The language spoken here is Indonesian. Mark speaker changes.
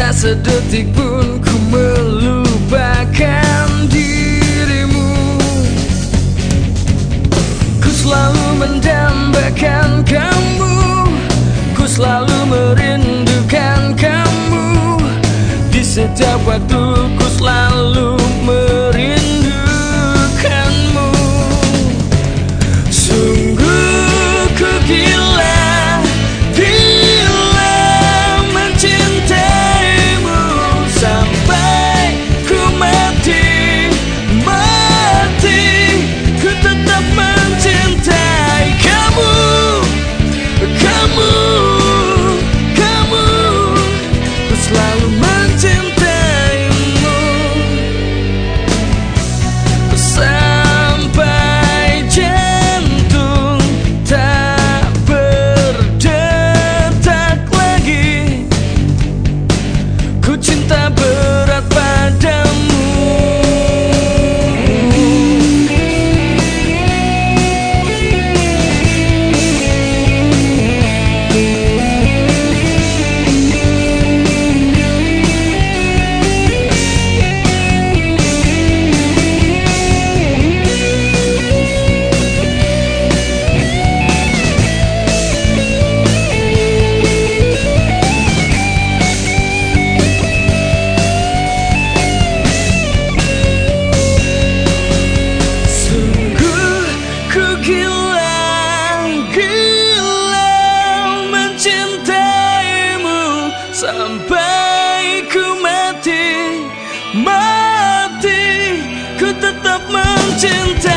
Speaker 1: Tak sedetik pun ku melupakan dirimu. Ku selalu mendambakan kamu. Ku selalu merindukan kamu. Di setiap waktu ku selalu merindukan selalu Sampai ku mati Mati Ku tetap mencintai